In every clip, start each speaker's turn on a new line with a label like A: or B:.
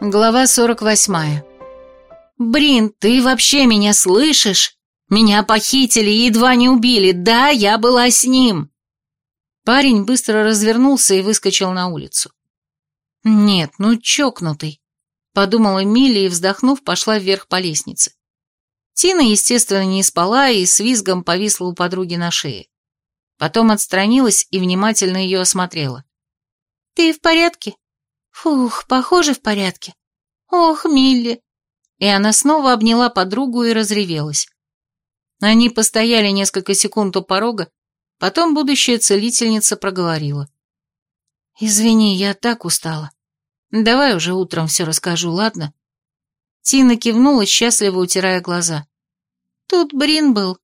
A: Глава 48. «Брин, ты вообще меня слышишь? Меня похитили и едва не убили. Да, я была с ним!» Парень быстро развернулся и выскочил на улицу. «Нет, ну чокнутый», — подумала Милли и, вздохнув, пошла вверх по лестнице. Тина, естественно, не спала и с визгом повисла у подруги на шее. Потом отстранилась и внимательно ее осмотрела. «Ты в порядке?» «Фух, похоже, в порядке. Ох, Милли!» И она снова обняла подругу и разревелась. Они постояли несколько секунд у порога, потом будущая целительница проговорила. «Извини, я так устала. Давай уже утром все расскажу, ладно?» Тина кивнула, счастливо утирая глаза. «Тут Брин был».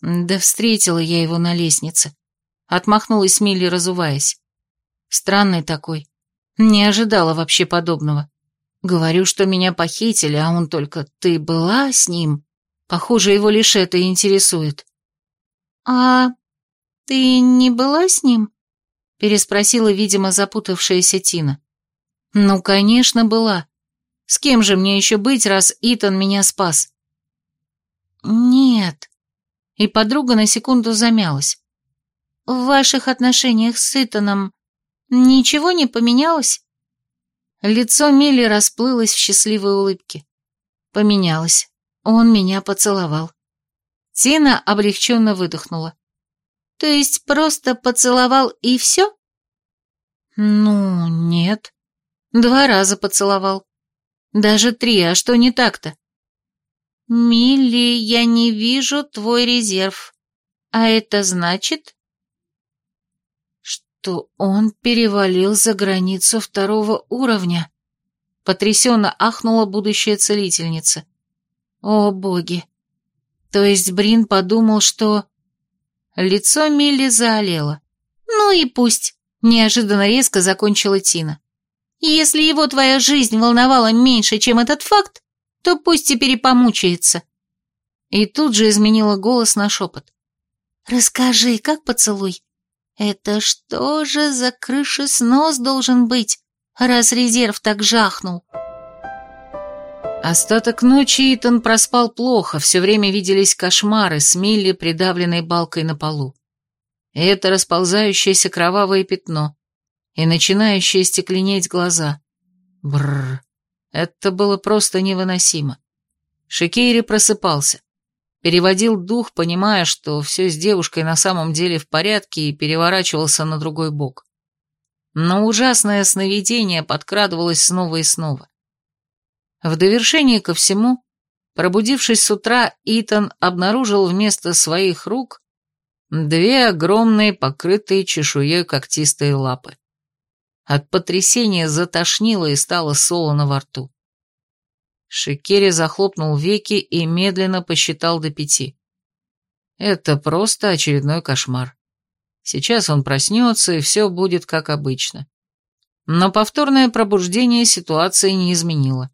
A: «Да встретила я его на лестнице», — отмахнулась Милли, разуваясь. «Странный такой. Не ожидала вообще подобного. Говорю, что меня похитили, а он только «ты была с ним?» Похоже, его лишь это интересует. «А ты не была с ним?» Переспросила, видимо, запутавшаяся Тина. «Ну, конечно, была. С кем же мне еще быть, раз Итан меня спас?» «Нет». И подруга на секунду замялась. «В ваших отношениях с Итаном Ничего не поменялось? Лицо Милли расплылось в счастливой улыбке. Поменялось. Он меня поцеловал. Тина облегченно выдохнула. То есть просто поцеловал и все? Ну, нет. Два раза поцеловал. Даже три, а что не так-то? Милли, я не вижу твой резерв. А это значит? То он перевалил за границу второго уровня. Потрясенно ахнула будущая целительница. О, боги! То есть Брин подумал, что... Лицо Милли заолело. Ну и пусть, неожиданно резко закончила Тина. Если его твоя жизнь волновала меньше, чем этот факт, то пусть теперь и помучается. И тут же изменила голос на шепот. «Расскажи, как поцелуй? Это что же за крышеснос должен быть, раз резерв так жахнул? Остаток ночи Итан проспал плохо, все время виделись кошмары с Милли, придавленной балкой на полу. Это расползающееся кровавое пятно, и начинающие стекленеть глаза. Бррр, это было просто невыносимо. Шикейри просыпался переводил дух, понимая, что все с девушкой на самом деле в порядке, и переворачивался на другой бок. Но ужасное сновидение подкрадывалось снова и снова. В довершение ко всему, пробудившись с утра, Итан обнаружил вместо своих рук две огромные, покрытые чешуей когтистые лапы. От потрясения затошнило и стало солоно во рту. Шикери захлопнул веки и медленно посчитал до пяти. Это просто очередной кошмар. Сейчас он проснется, и все будет как обычно. Но повторное пробуждение ситуации не изменило.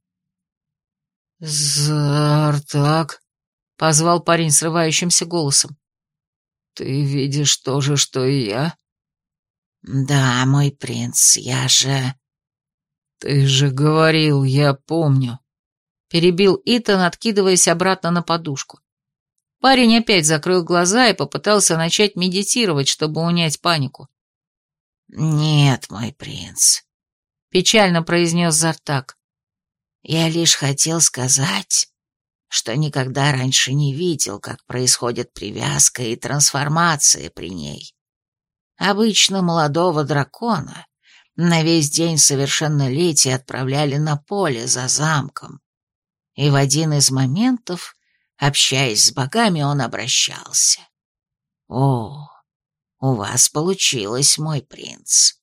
A: «Зартак», — позвал парень срывающимся голосом. «Ты видишь то же, что и я?» «Да, мой принц, я же...» «Ты же говорил, я помню», перебил Итан, откидываясь обратно на подушку. Парень опять закрыл глаза и попытался начать медитировать, чтобы унять панику. «Нет, мой принц», — печально произнес Зартак. «Я лишь хотел сказать, что никогда раньше не видел, как происходит привязка и трансформация при ней. Обычно молодого дракона на весь день совершеннолетия отправляли на поле за замком, и в один из моментов, общаясь с богами, он обращался. «О, у вас получилось, мой принц.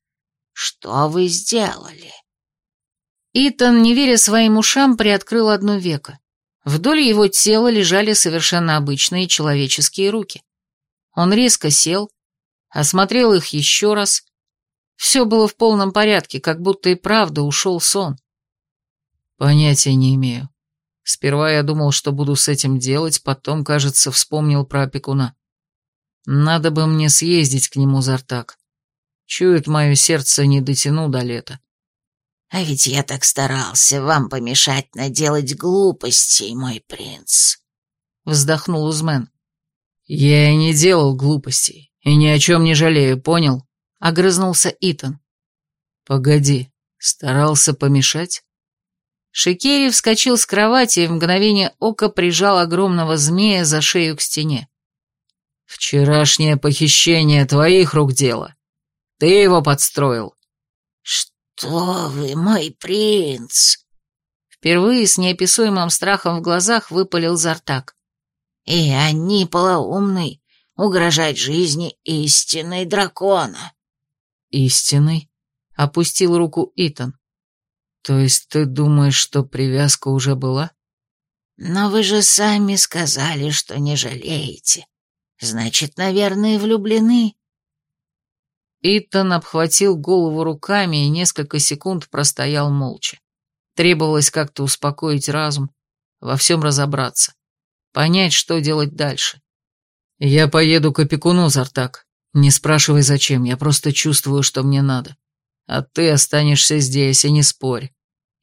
A: Что вы сделали?» Итан, не веря своим ушам, приоткрыл одно веко. Вдоль его тела лежали совершенно обычные человеческие руки. Он резко сел, осмотрел их еще раз. Все было в полном порядке, как будто и правда ушел сон. «Понятия не имею», Сперва я думал, что буду с этим делать, потом, кажется, вспомнил про опекуна. Надо бы мне съездить к нему, Зартак. Чует мое сердце, не дотяну до лета.
B: А ведь я так старался вам помешать наделать глупостей, мой принц.
A: Вздохнул Узмен. Я и не делал глупостей, и ни о чем не жалею, понял? Огрызнулся Итан. Погоди, старался помешать? Шикери вскочил с кровати и в мгновение ока прижал огромного змея за шею к стене. «Вчерашнее похищение твоих рук дело. Ты его подстроил».
B: «Что вы, мой принц?»
A: Впервые с неописуемым страхом в глазах выпалил Зартак.
B: «И они полоумный, угрожать жизни истинной дракона».
A: «Истинной?» — опустил руку Итан. «То есть ты думаешь, что привязка уже была?»
B: «Но вы же сами сказали, что не жалеете. Значит, наверное, влюблены».
A: Итан обхватил голову руками и несколько секунд простоял молча. Требовалось как-то успокоить разум, во всем разобраться, понять, что делать дальше. «Я поеду к опекуну, Зартак. Не спрашивай, зачем, я просто чувствую, что мне надо. А ты останешься здесь, и не спорь.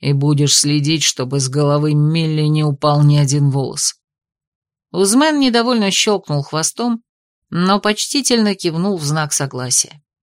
A: И будешь следить, чтобы с головы Милли не упал ни один волос». Узмен недовольно щелкнул хвостом, но почтительно кивнул в знак согласия.